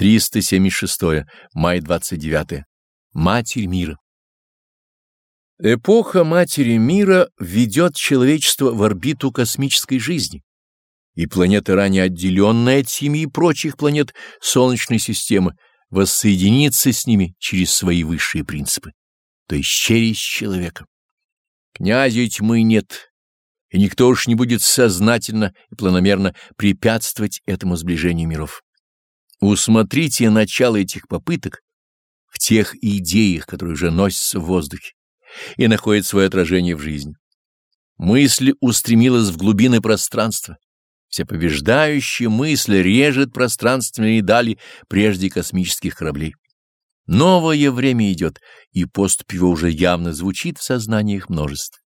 376. Май 29. Матерь мира. Эпоха Матери мира ведет человечество в орбиту космической жизни, и планета, ранее отделенная от семьи прочих планет Солнечной системы, воссоединится с ними через свои высшие принципы, то есть через человека. Князя тьмы нет, и никто уж не будет сознательно и планомерно препятствовать этому сближению миров. Усмотрите начало этих попыток в тех идеях, которые уже носятся в воздухе и находят свое отражение в жизни. Мысль устремилась в глубины пространства. Всепобеждающая мысль режет пространственные дали прежде космических кораблей. Новое время идет, и поступь его уже явно звучит в сознаниях множеств.